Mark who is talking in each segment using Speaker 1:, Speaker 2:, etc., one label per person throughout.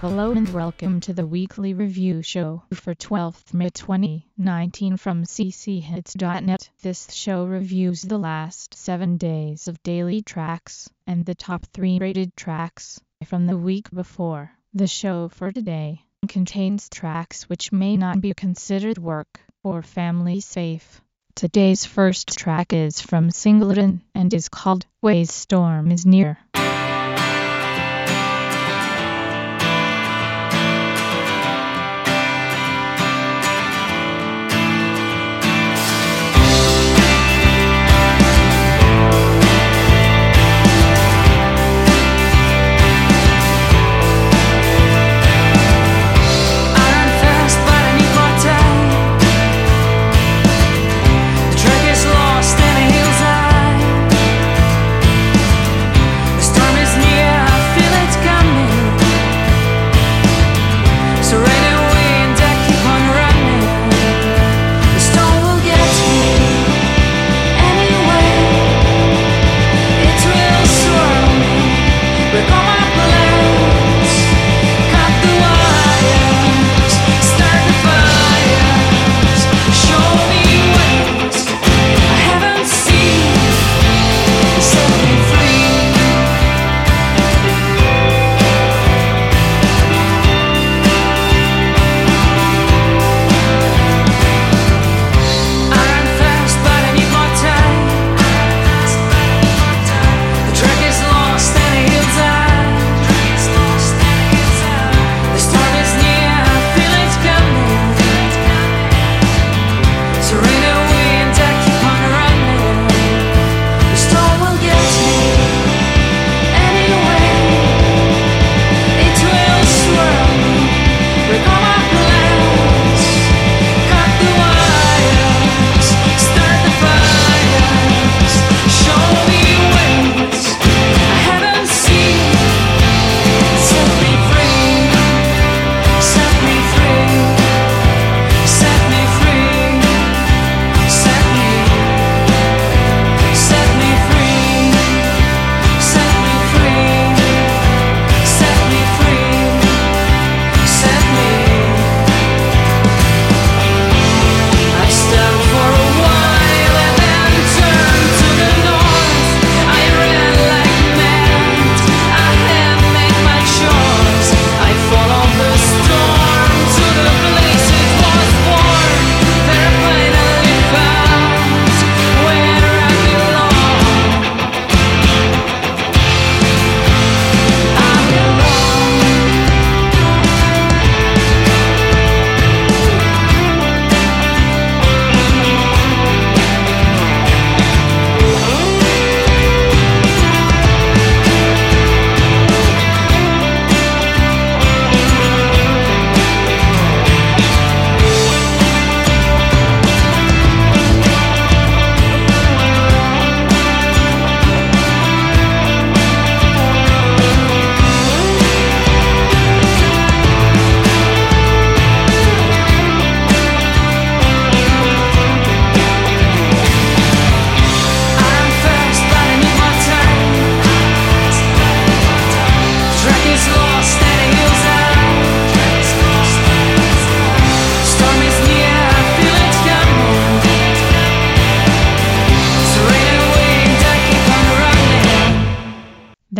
Speaker 1: Hello and welcome to the weekly review show for 12th May 2019 from cchits.net. This show reviews the last 7 days of daily tracks and the top 3 rated tracks from the week before. The show for today contains tracks which may not be considered work or family safe. Today's first track is from Singleton and is called Ways Storm is Near.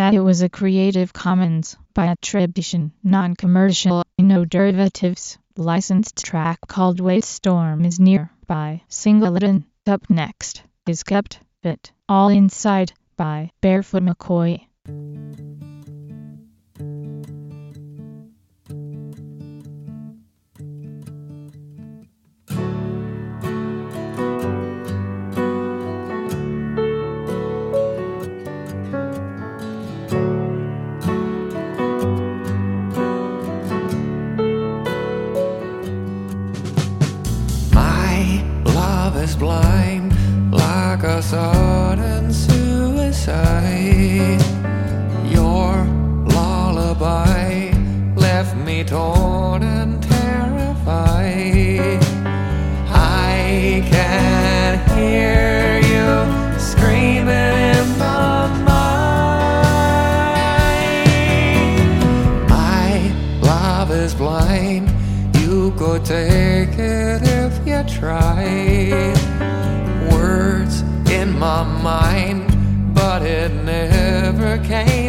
Speaker 1: That it was a Creative Commons by attribution, non-commercial, no derivatives, licensed track called Waste Storm is Near by Singleton. Up next is Kept It All Inside by Barefoot McCoy.
Speaker 2: blind like a sudden suicide. Your lullaby left me torn and terrified. I can hear you screaming in my mind. My love is blind. You could take it try words in my mind, but it never came.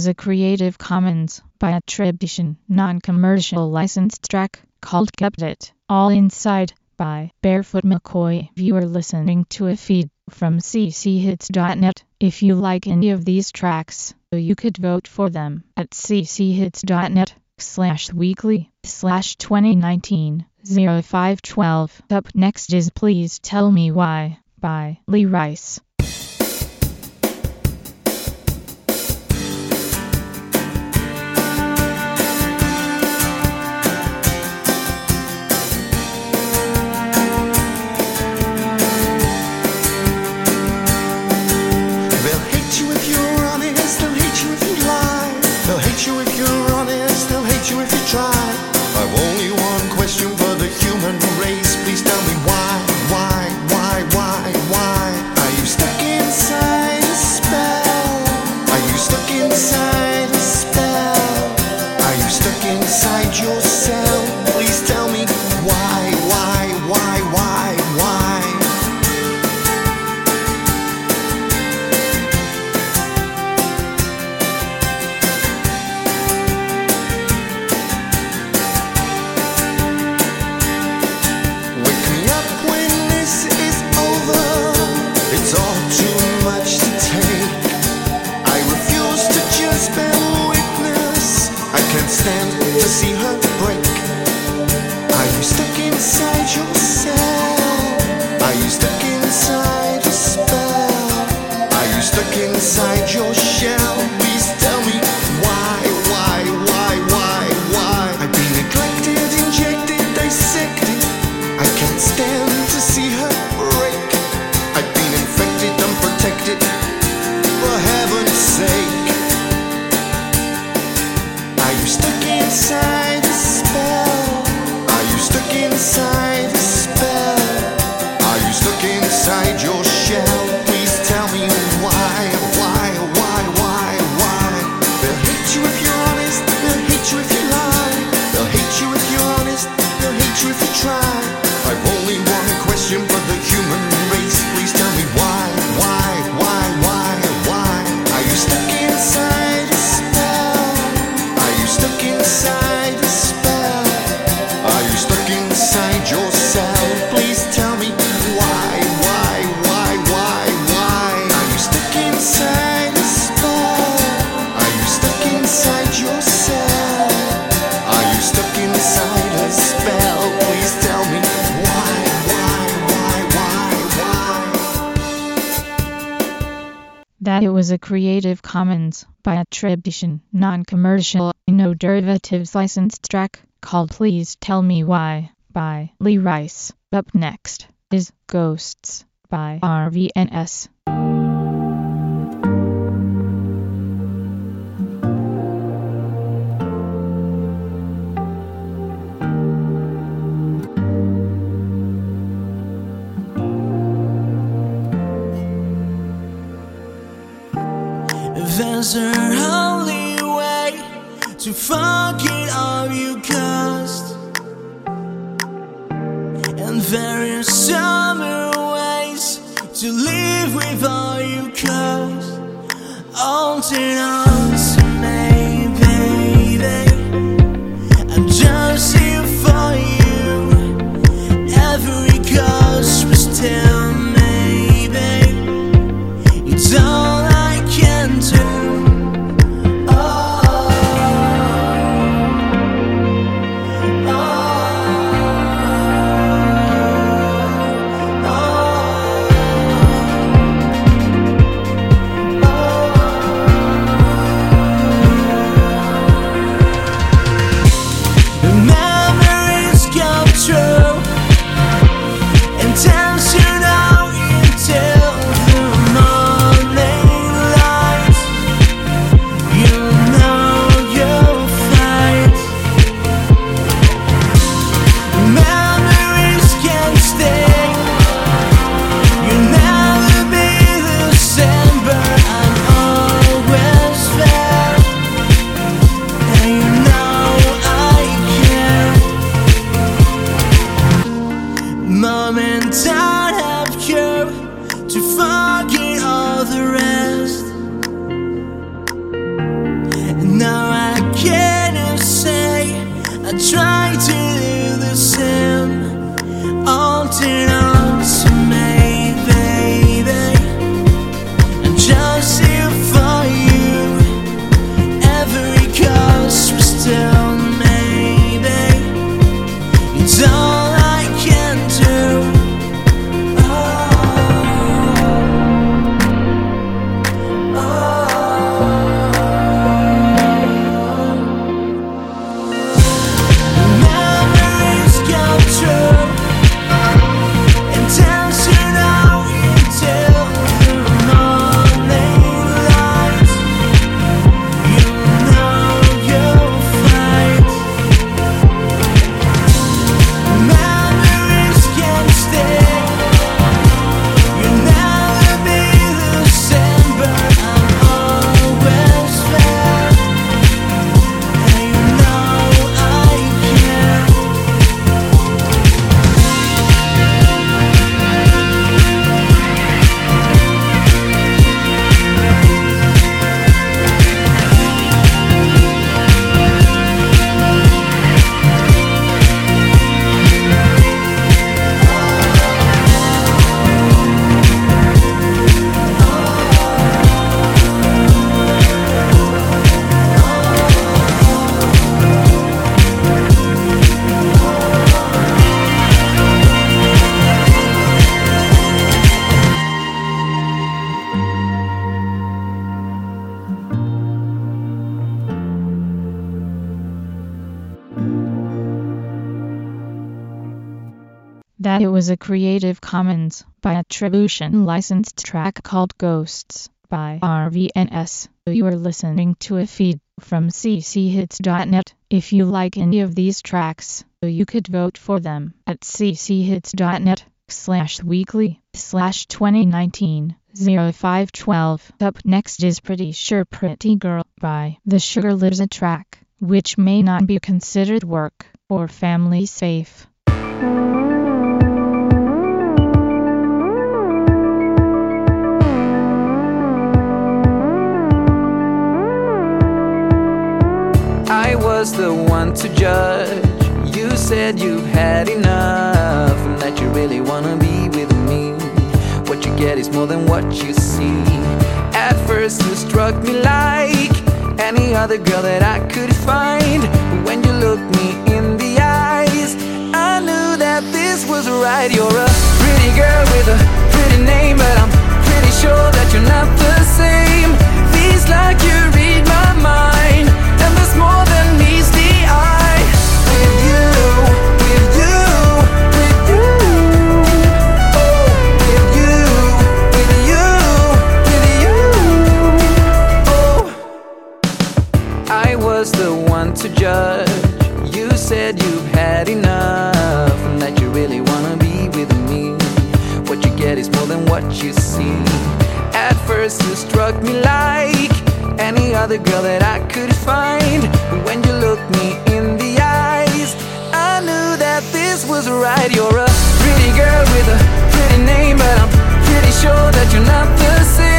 Speaker 3: was a Creative Commons by attribution, non-commercial licensed track called Kept It All Inside by Barefoot McCoy. Viewer listening to a feed from cchits.net. If you like any of these tracks, you could vote for them at cchits.net slash weekly slash 2019 0512. Up next is Please Tell Me Why by Lee Rice. Non-commercial, no derivatives licensed track called Please Tell Me Why by Lee Rice. Up next is Ghosts by RVNS.
Speaker 4: There's was
Speaker 3: a Creative Commons by attribution licensed track called Ghosts by RVNS. You are listening to a feed from cchits.net. If you like any of these tracks, you could vote for them at cchits.net slash weekly slash 2019 0512. Up next is Pretty Sure Pretty Girl by The Sugar Lives a track, which may not be considered work or family safe.
Speaker 5: was the one to judge. You said you've had enough and that you really wanna be with me. What you get is more than what you see. At first, you struck me like any other girl that I could find. But when you looked me in the eyes, I knew that this was right. You're a pretty girl with a pretty name, but I'm pretty sure that you're not the same. Feels like you read my mind, and there's more than judge. You said you've had enough and that you really wanna be with me. What you get is more than what you see. At first, you struck me like any other girl that I could find. But when you looked me in the eyes, I knew that this was right. You're a pretty girl with a pretty name, but I'm pretty sure that you're not the same.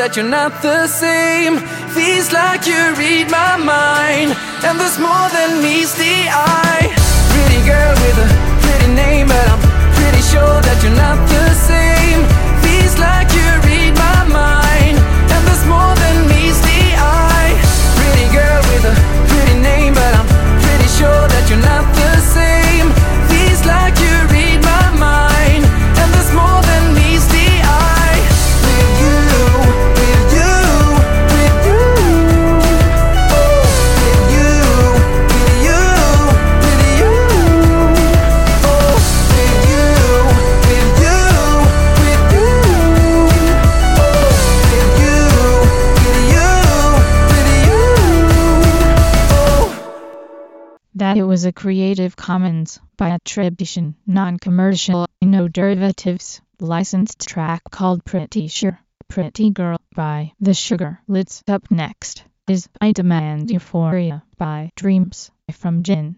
Speaker 5: That you're not the same. Feels like you read my mind, and there's more than meets the eye. Pretty girl with a pretty name, but I'm pretty sure that you're not the same. Feels like
Speaker 3: a Creative Commons by attribution, non-commercial, no derivatives, licensed track called Pretty Sure, Pretty Girl by The Sugar Lids. Up next is I Demand Euphoria by Dreams from Jin.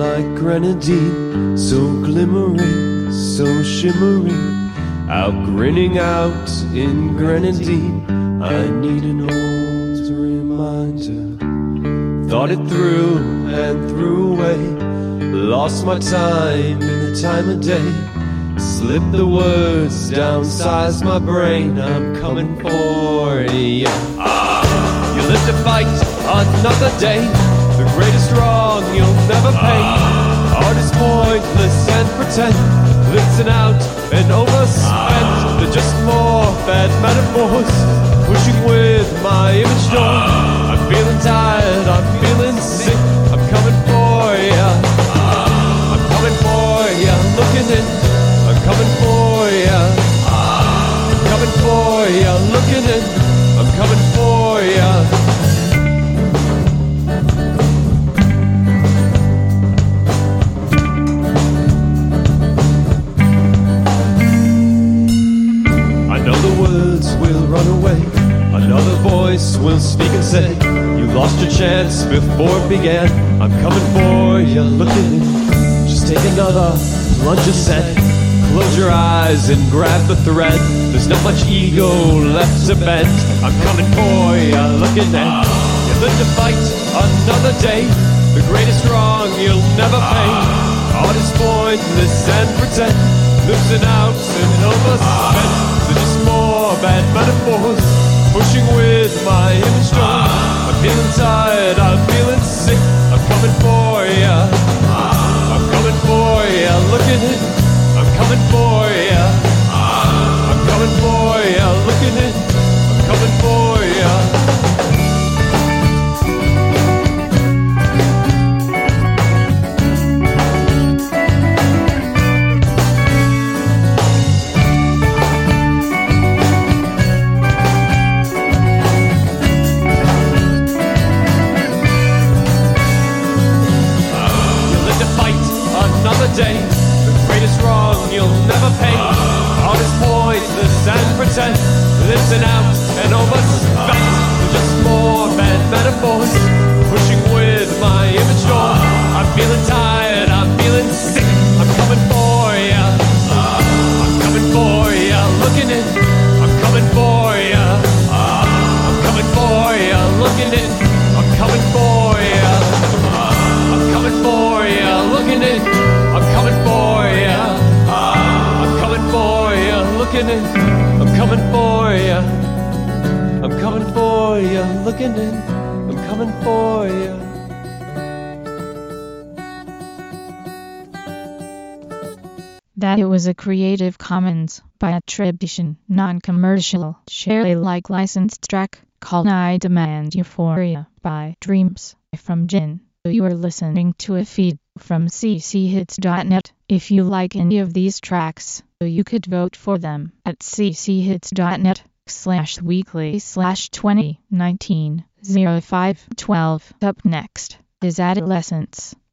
Speaker 6: Like grenadine, so glimmering, so shimmering. Out grinning out in grenadine, I need an old reminder. Thought it through and threw away. Lost my time in the time of day. Slipped the words, downsized my brain. I'm coming for you. Ah, you live to fight another day. Greatest wrong you'll never pay. Art is pointless and pretend. Listen out and overspent. They're just more bad metaphors. Pushing with my image door. I'm feeling tired. I'm feeling sick. I'm coming for ya. I'm coming for ya. Looking in. I'm coming for ya. I'm coming for ya. Looking in. I'm coming for ya. Run away. Another voice will speak and say, You lost your chance before it began. I'm coming for you, looking in. Just take another plunge a set. Close your eyes and grab the thread. There's not much ego left to bend. I'm coming for you, looking in. You live to fight another day. The greatest wrong you'll never pay. Art is pointless and pretend. Losing out and overspent. They're just more bad metaphors. Pushing with my door. I'm feeling tired, I'm
Speaker 4: that it was a Creative Commons by attribution, non-commercial, share Alike licensed track called I Demand Euphoria by Dreams from Jin. You are listening to a feed from cchits.net. If you like any of these tracks, you could vote for them at cchits.net slash weekly slash 2019 0512. Up next is Adolescence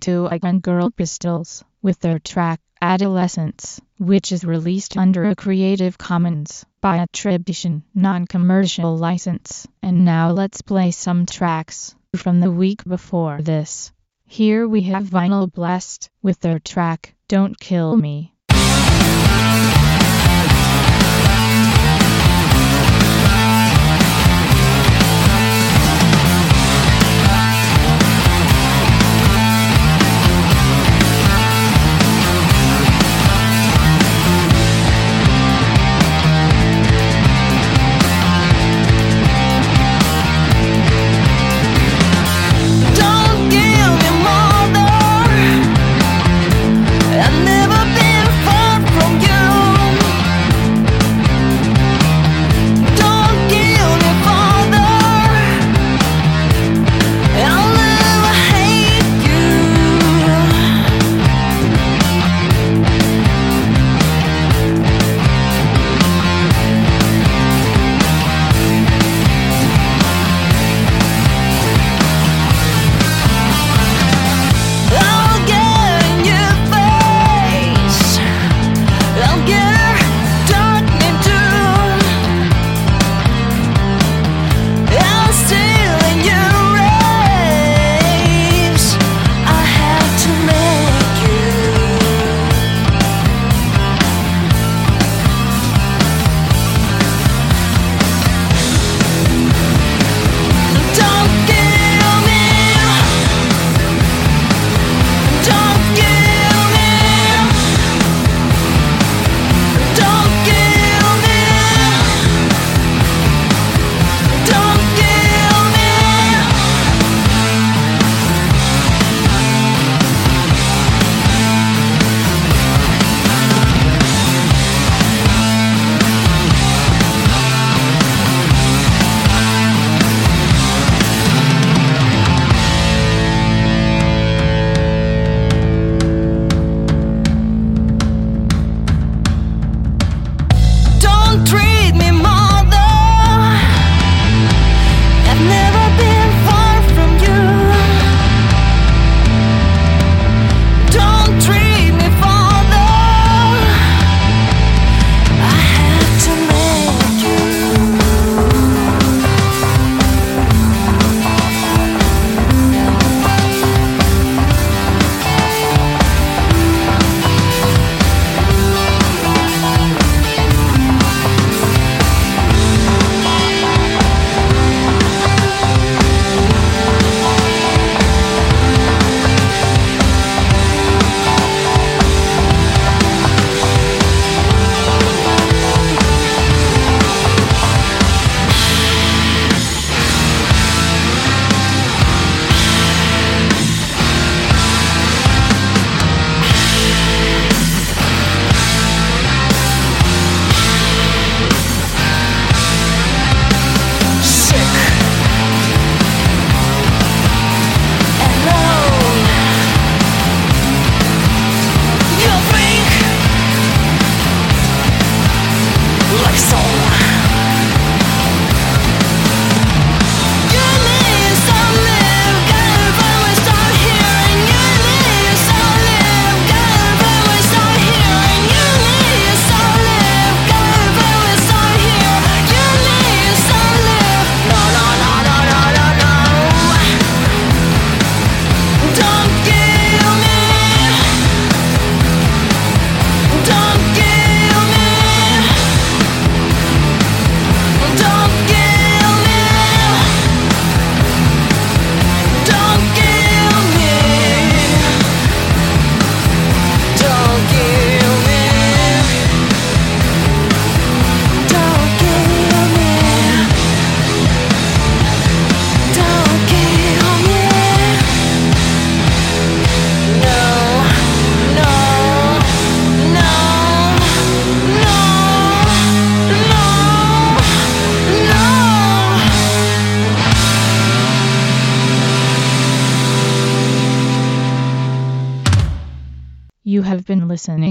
Speaker 4: to Ike and Girl Pistols with their track Adolescence, which is released under a Creative Commons by attribution, non-commercial license. And now let's play some tracks from the week before this. Here we have Vinyl Blast with their track Don't Kill Me.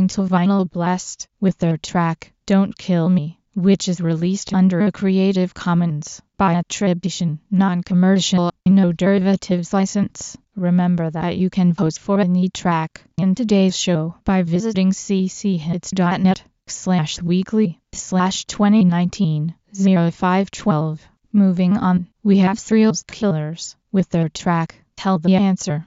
Speaker 3: To Vinyl Blast with their track Don't Kill Me, which is released under a Creative Commons by attribution, non-commercial, no derivatives license. Remember that you can vote for any track in today's show by visiting cchits.net slash weekly slash 2019 0512. Moving on, we have Thrills Killers with their track Tell the Answer.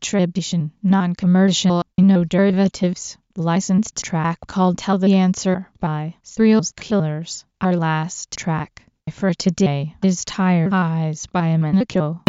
Speaker 5: Attribution, non-commercial, no derivatives, licensed track called Tell the Answer by Thrills Killers. Our last track for today is Tired Eyes by Minako.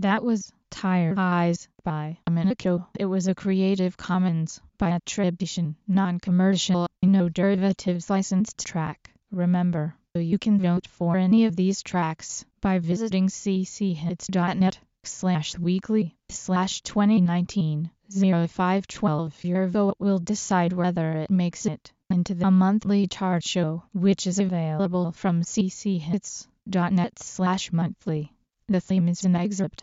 Speaker 5: That was Tired Eyes by Minako. It was a Creative Commons by attribution, non-commercial, no derivatives licensed track. Remember, you can vote for any of these tracks by visiting cchits.net slash weekly slash 2019 0512. Your vote will decide whether it makes it into the monthly chart show, which is available from cchits.net slash monthly. The theme is an excerpt